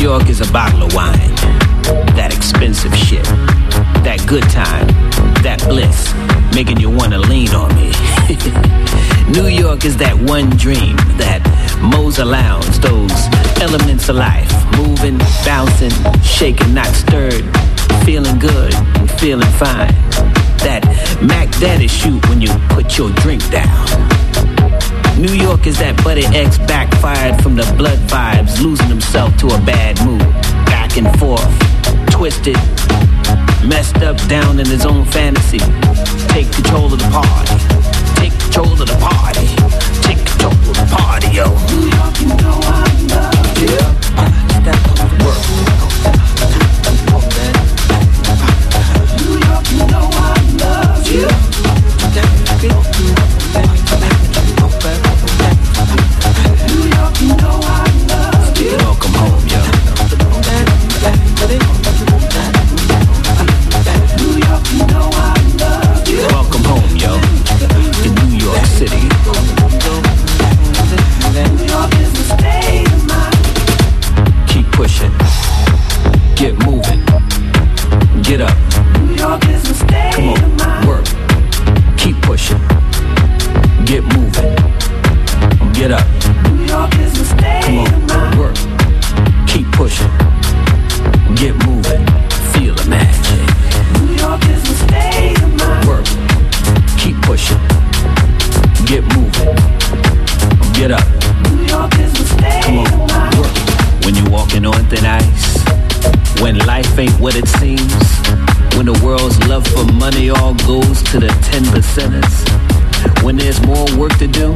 York is a bottle of wine. That expensive shit. That good time. That bliss. Making you wanna lean on me. New York is that one dream. That Moser Lounge. Those elements of life. Moving, bouncing, shaking, not stirred. Feeling good feeling fine. That Mac Daddy shoot when you put your drink down. New York is that Buddy X backfired from the blood vibes, losing himself to a bad mood. Back and forth, twisted, messed up down in his own fantasy. Take control of the party. Take control of the party. Take control of the party, yo. New York, you know I. what it seems. When the world's love for money all goes to the ten percenters. When there's more work to do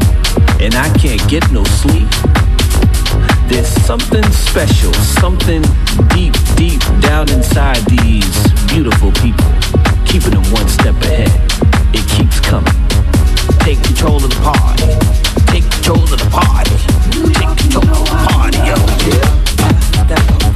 and I can't get no sleep. There's something special, something deep, deep down inside these beautiful people, keeping them one step ahead. It keeps coming. Take control of the party. Take control of the party. Take control of the party, yo.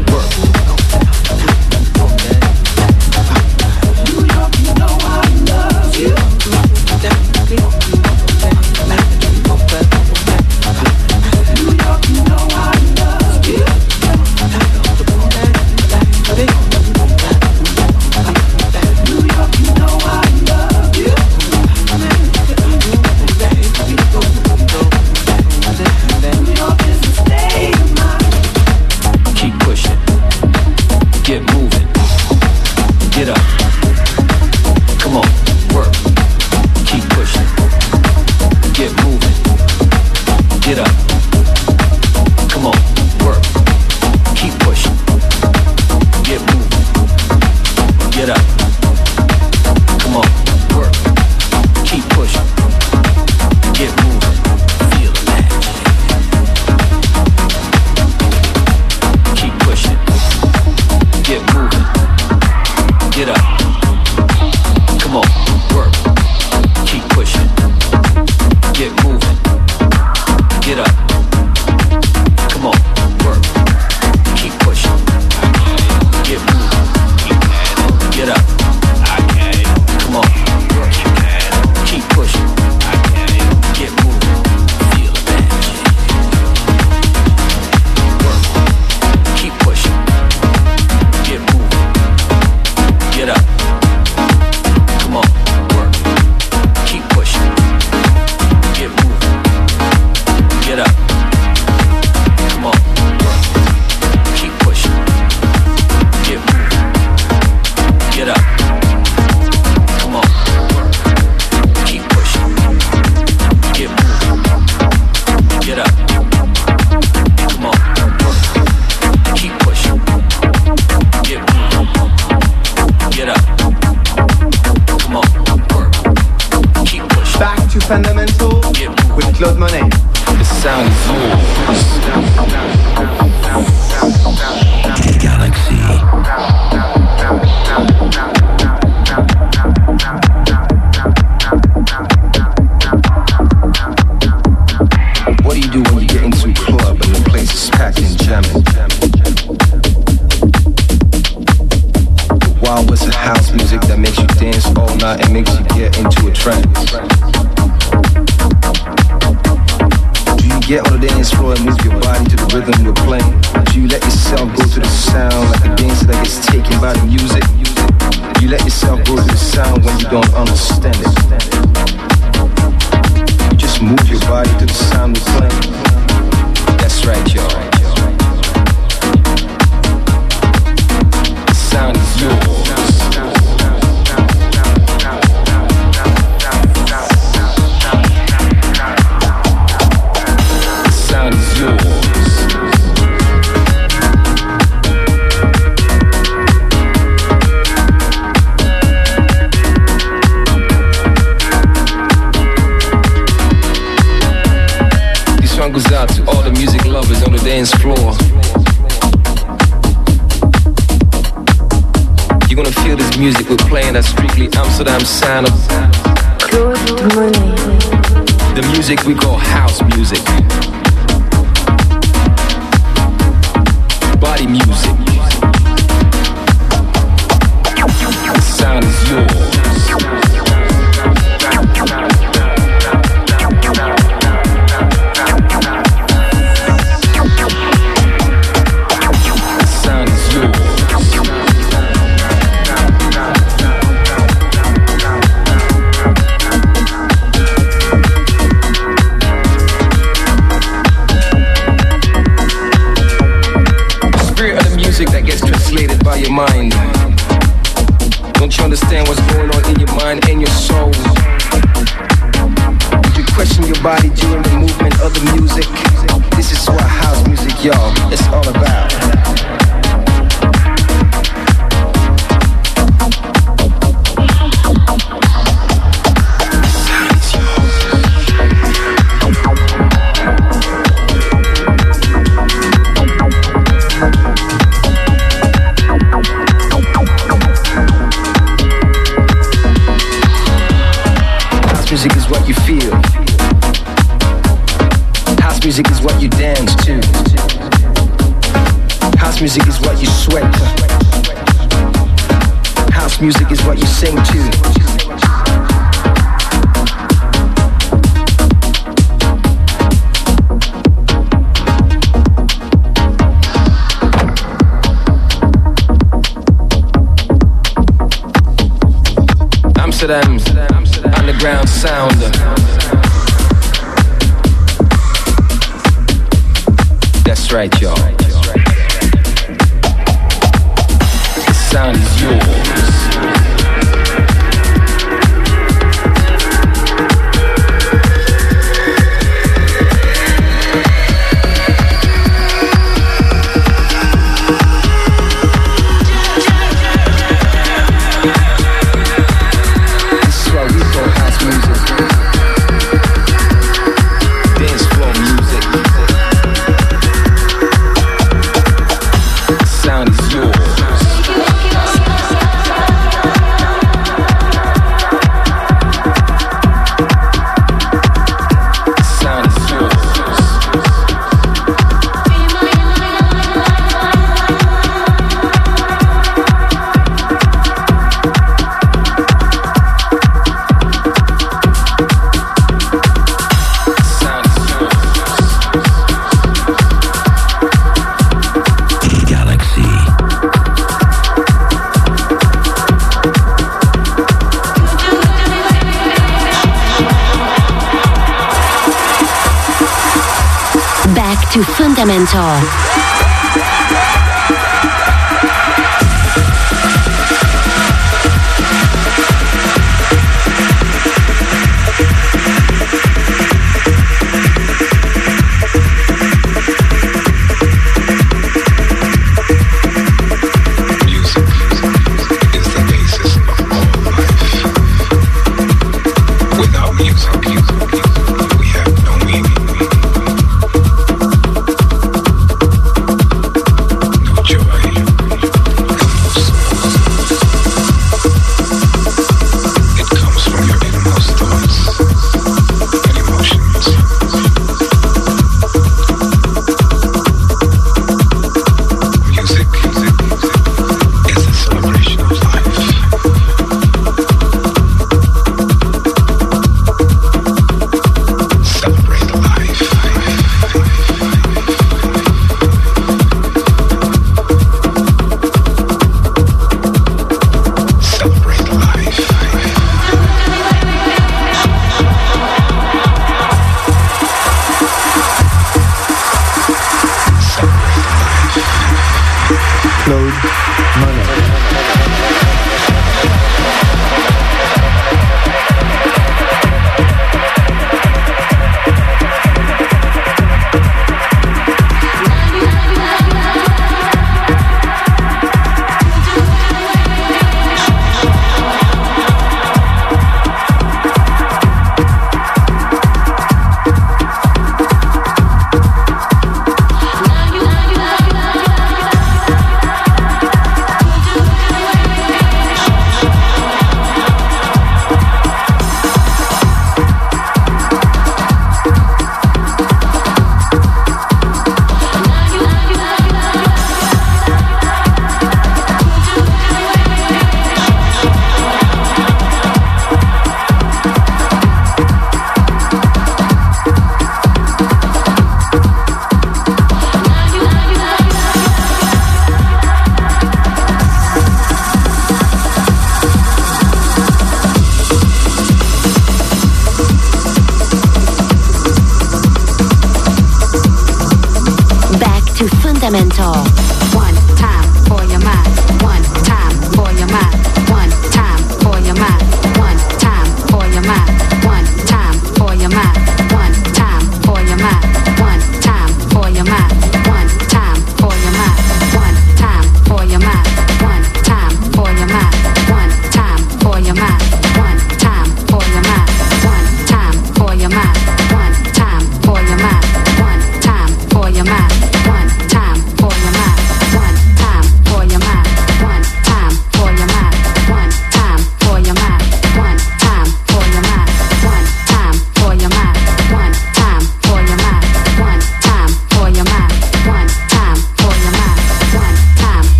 playing that strictly Amsterdam sound of good money. The music we call house music. sound. That's right, y'all. Fundamental.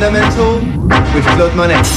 One time for your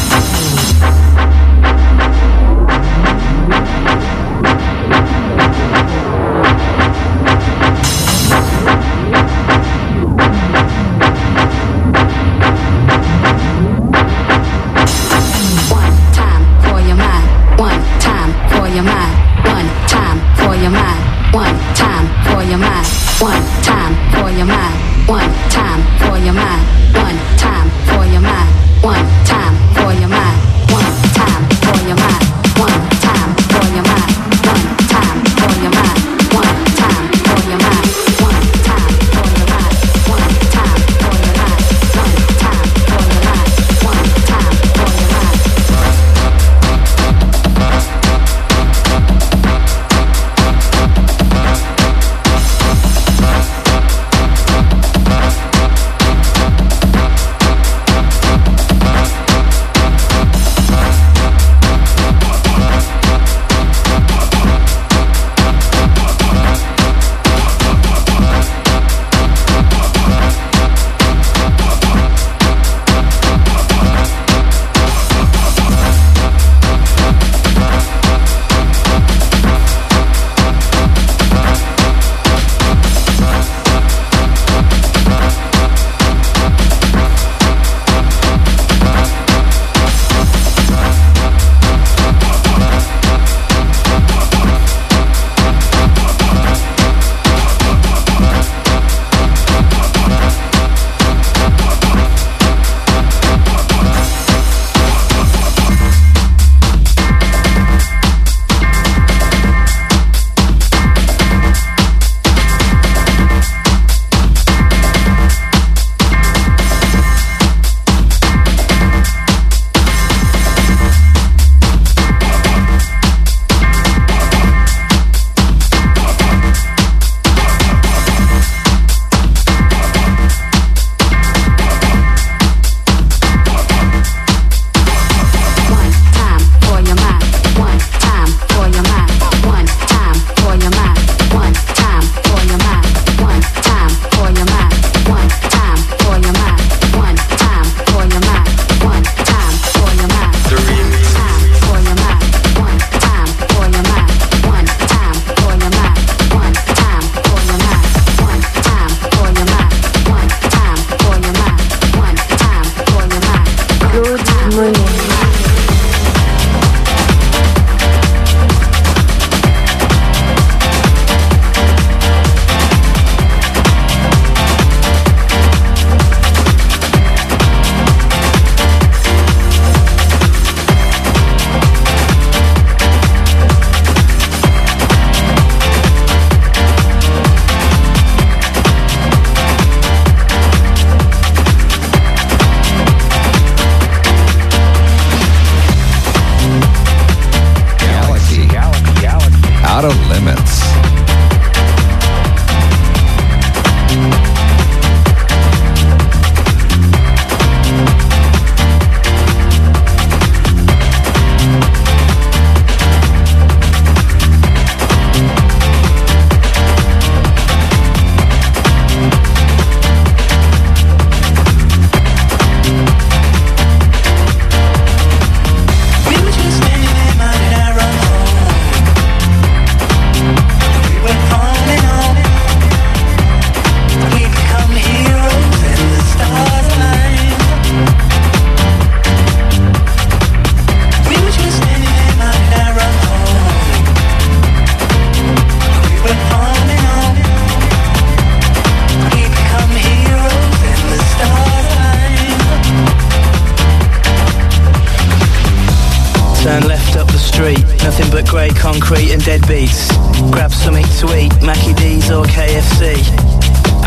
concrete and dead beats. Grab something to eat, Mackie D's or KFC.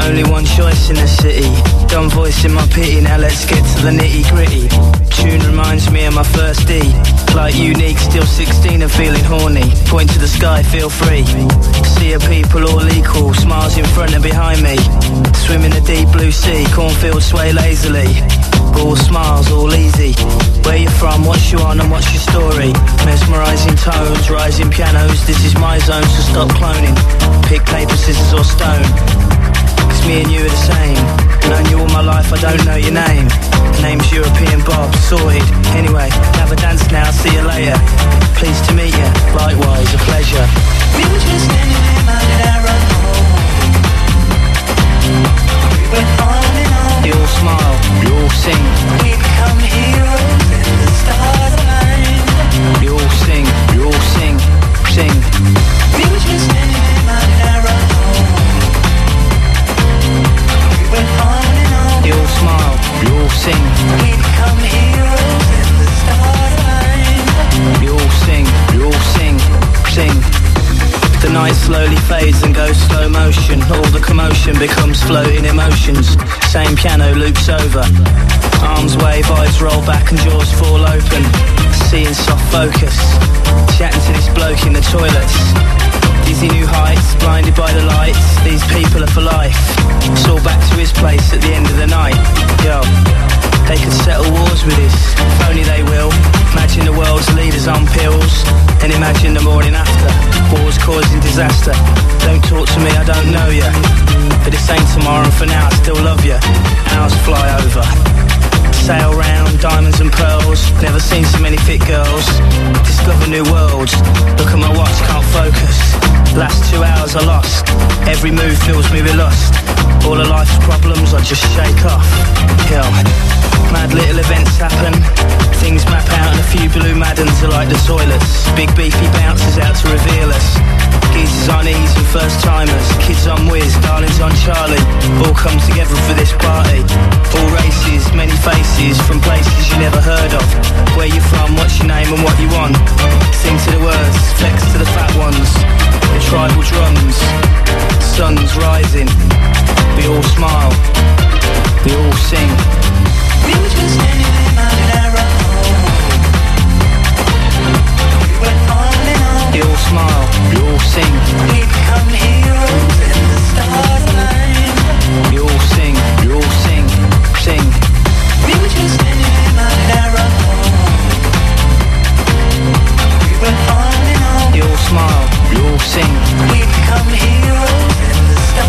Only one choice in the city. Dumb voice in my pity, now let's get to the nitty gritty. Tune reminds me of my first D. Like unique, still 16 and feeling horny. Point to the sky, feel free. See a people all equal, smiles in front and behind me. Swim in the deep blue sea, cornfields sway lazily. All smiles, all easy. Where you from, what's you on and what's your story? Mesmerizing tones, rising pianos, this is my zone, so stop cloning. Pick paper, scissors or stone. Cause me and you are the same. Known you all my life, I don't know your name. Name's European Bob, sorted. Anyway, have a dance now, see you later. Pleased to meet you, likewise, a pleasure. We were just standing in my narrow We went on and. You all smile, you all sing. We become heroes and the stars align. You all sing, you all sing, sing. We were just standing in my narrow We went on and on. You all smile, you all sing. Slowly fades and goes slow motion. All the commotion becomes floating emotions. Same piano loops over. Arms wave, eyes roll back and jaws fall open. Seeing soft focus. Chatting to this bloke in the toilets. Dizzy new heights, blinded by the lights. These people are for life. It's all back to his place at the end of the night. Yo, they could settle wars with this. If only they will. Imagine the world's leaders on pills. And imagine the morning after. Wars causing disaster. Don't talk to me, I don't know you. But this ain't tomorrow, and for now I still love you. Hours fly over. Sail round, diamonds and pearls. Never seen so many fit girls. Discover new worlds. Look at my watch, can't focus. Last two hours I lost. Every move fills me with lust. All of life's problems I just shake off. Hell, mad little events happen. Things map out and a few blue maddens are like the toilets. Big beefy bounces out to reveal us. Geezers on ease and first timers. Kids on whiz, darlings on Charlie. All come together for this party. All races, many faces from places you never heard of. Where you from, what's your name and what you want. Sing to the words, flex to the fat ones. The tribal drums, sun's rising. We all smile, we all sing. We just standing on. Smile, you'll sing. We become heroes and the. We all sing, all sing, sing. We were just standing in my narrow We went on and on. All smile, all sing. We become heroes and the.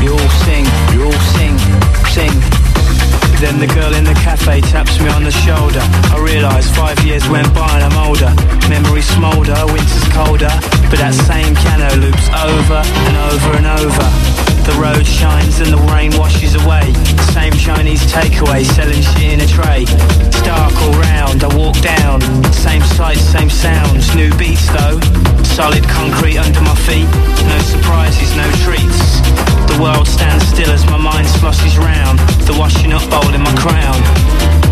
We all sing, all sing, sing. Then the girl in the cafe taps me on the shoulder. I realise five years went by and I'm older. Memories smoulder, winter's colder. But that same piano loops over and over and over. The road shines and the rain washes away. Same Chinese takeaway selling shit in a tray. It's dark all round, I walk down. Same sights, same sounds. New beats though. Solid concrete under my feet. No surprises, no treats. The world stands still as my mind splashes round. The washing up bowl in my crown.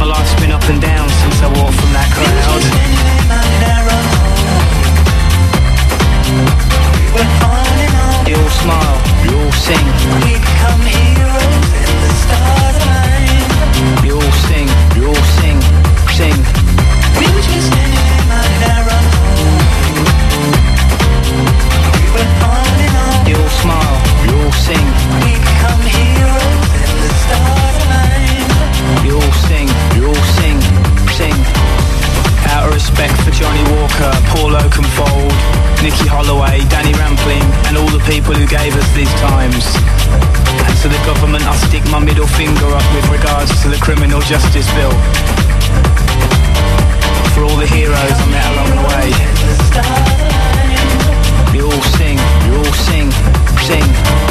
My life's been up and down since I walked from that crowd. We went on and on. We all smile, you'll sing. We become heroes and the. We all sing, all sing, sing. We were just standing in my narrow We went on and on. We all smile, all sing. We become heroes and the. We all sing, sing, sing. Out of respect for Johnny Walker, Paul Oakenfold, Nicky Holloway, Danny Rampling, and all the people who gave us these times. And to the government, I stick my middle finger up with regards to the criminal justice bill. For all the heroes I met along the way. We all sing, we all sing, sing.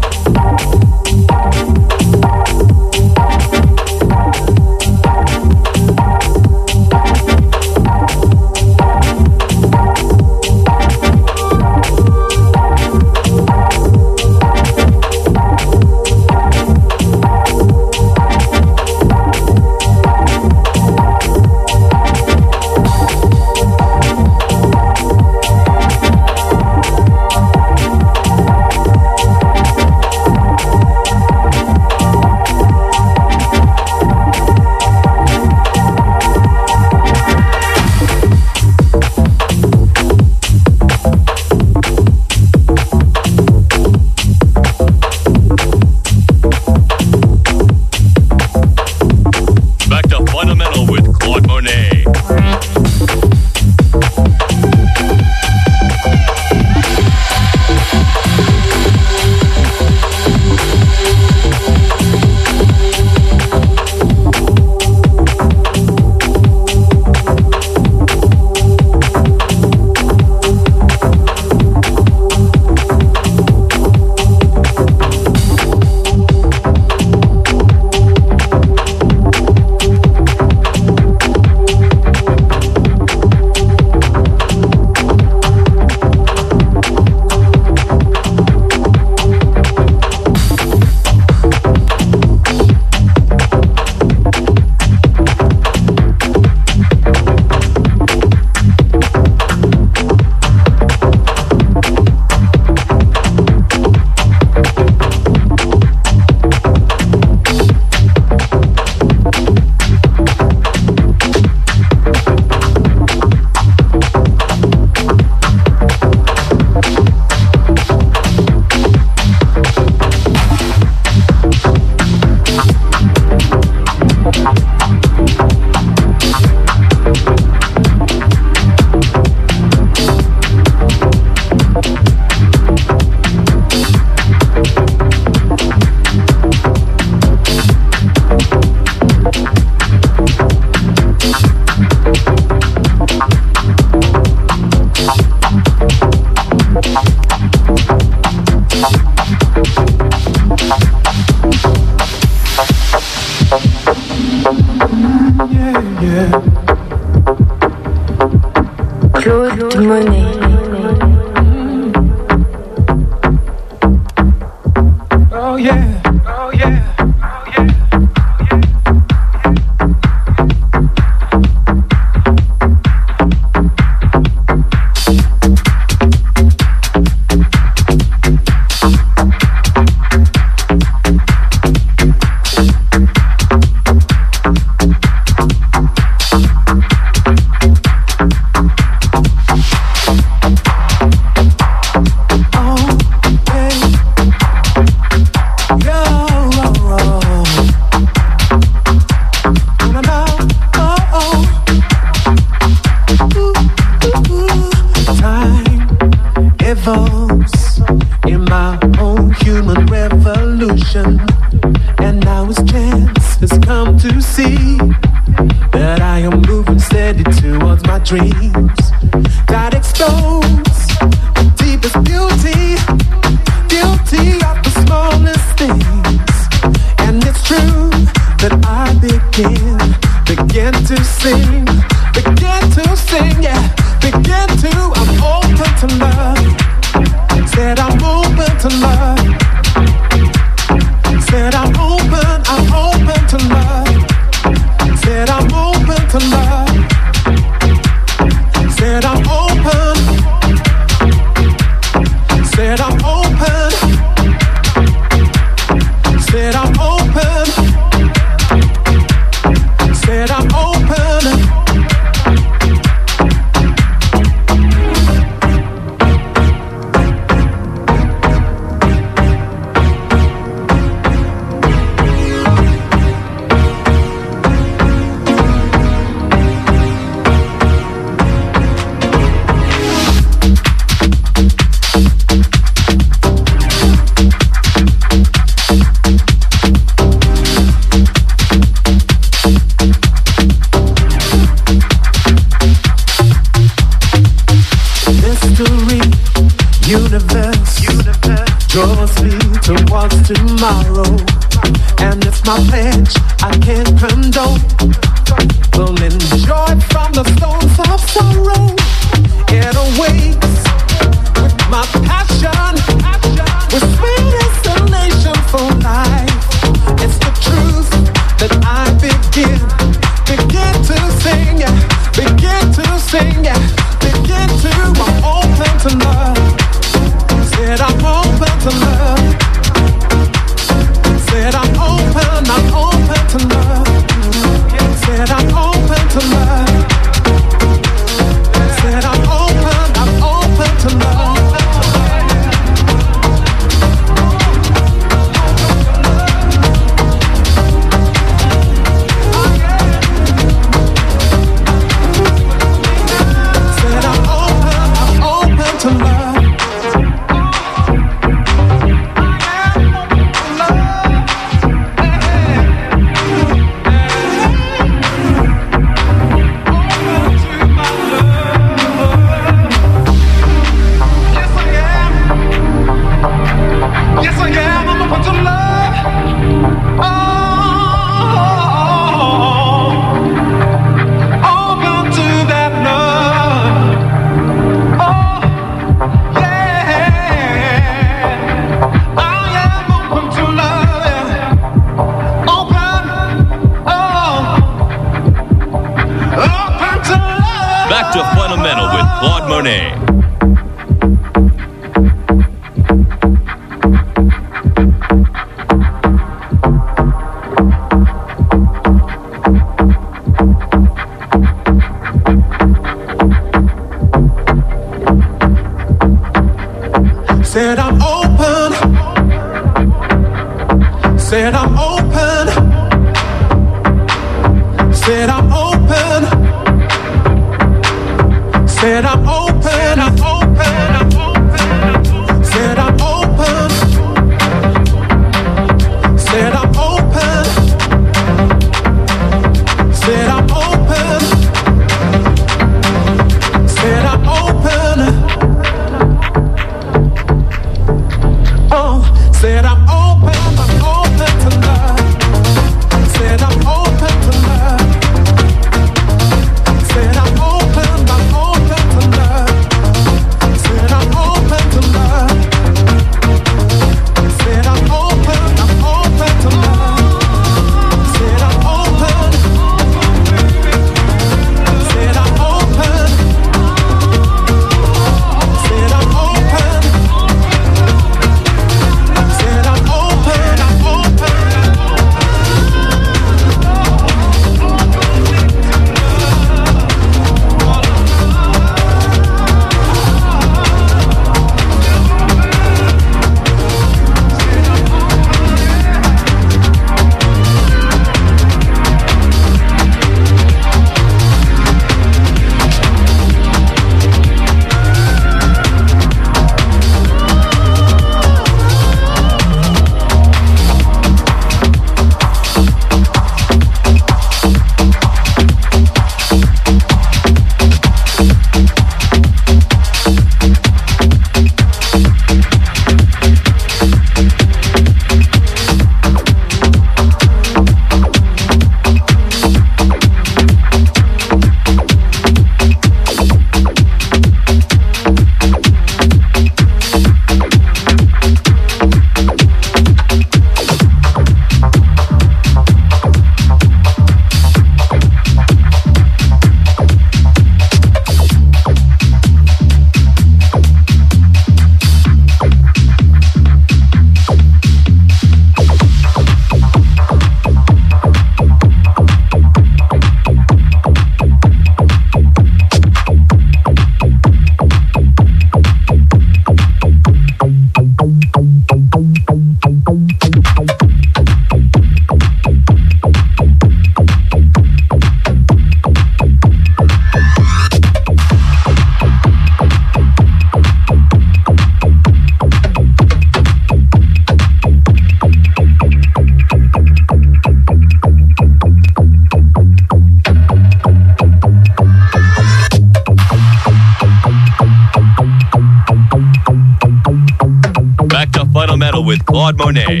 With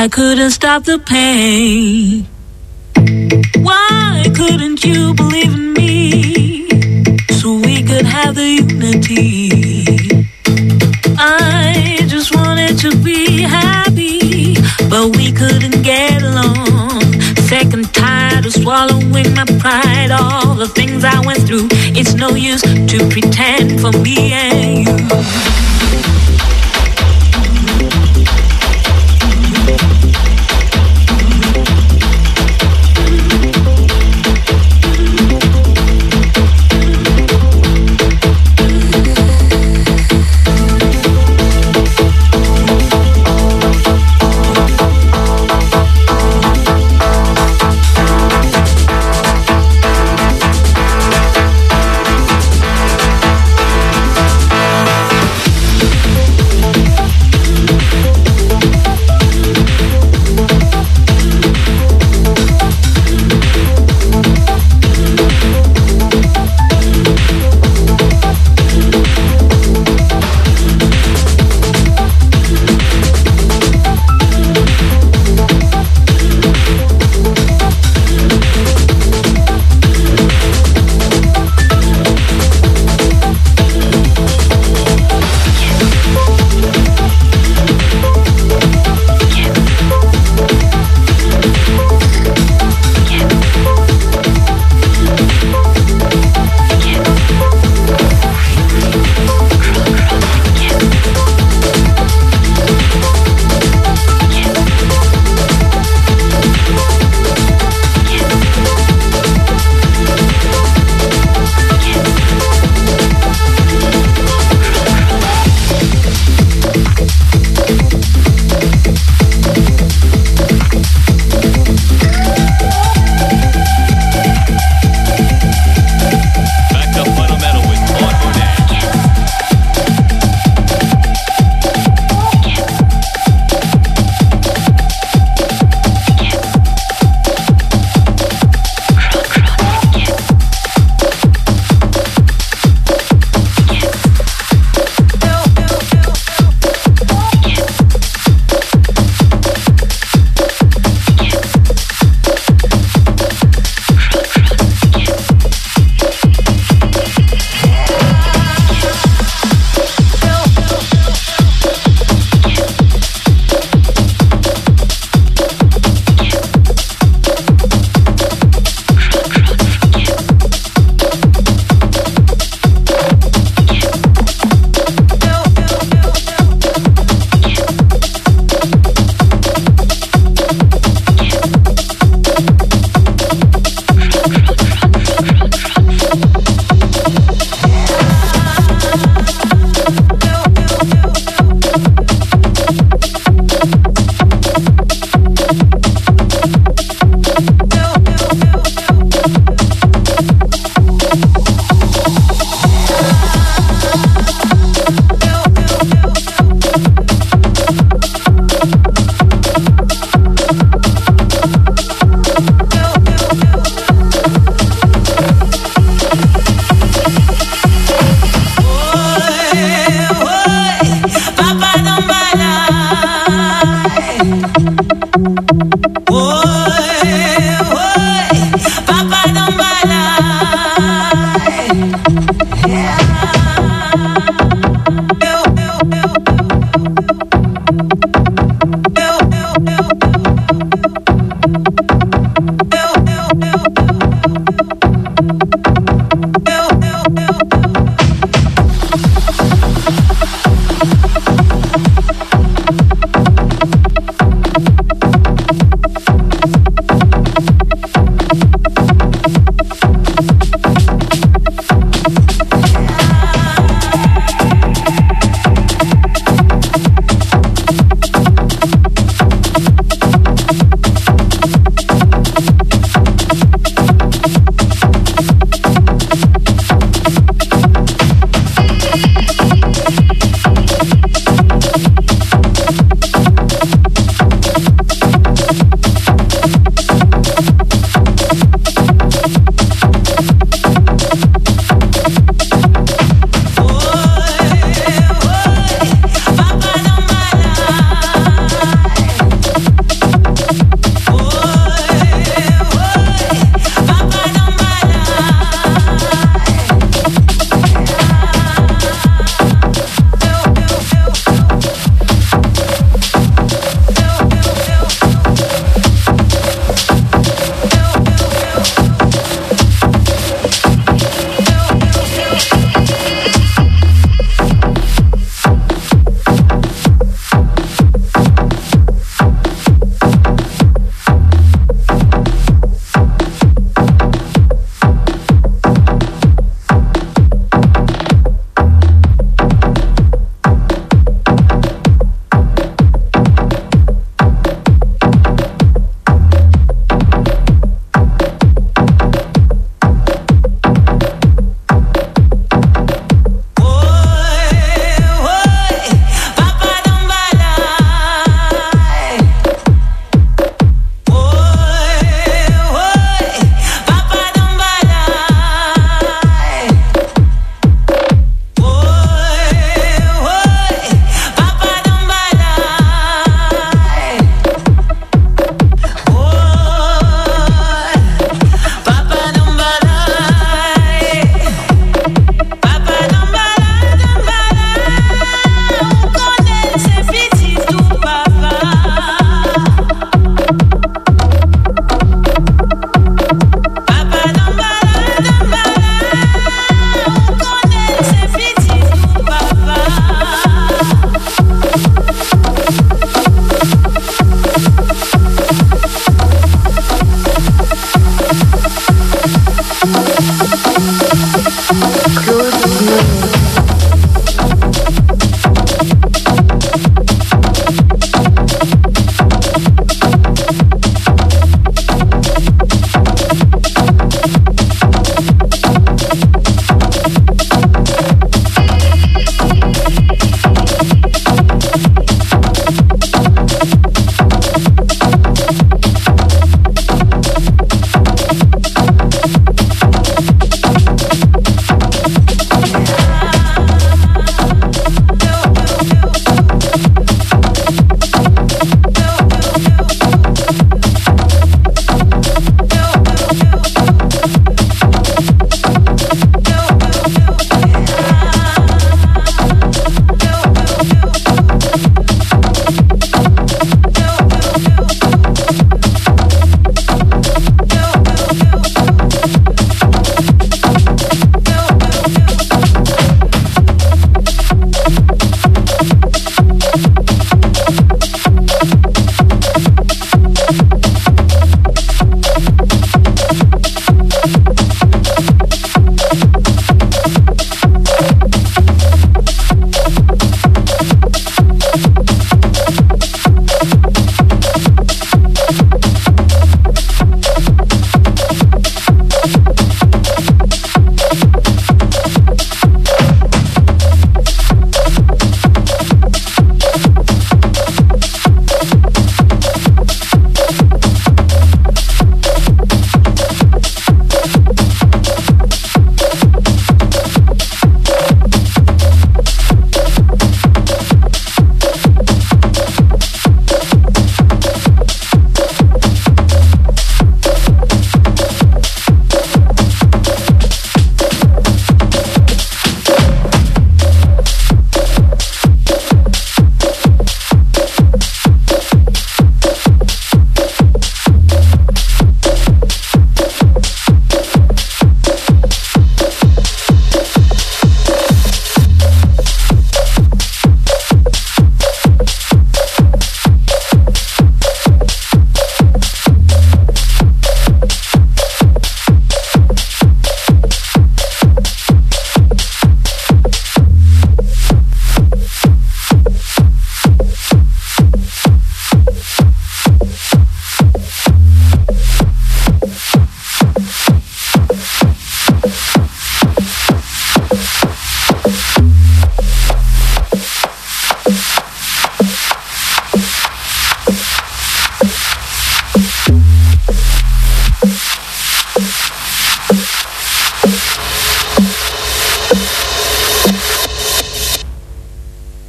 I couldn't stop the pain. Why couldn't you believe in me? So we could have the unity. I just wanted to be happy, but we couldn't get along. Second tired of swallowing my pride, all the things I went through. It's no use to pretend for me and you.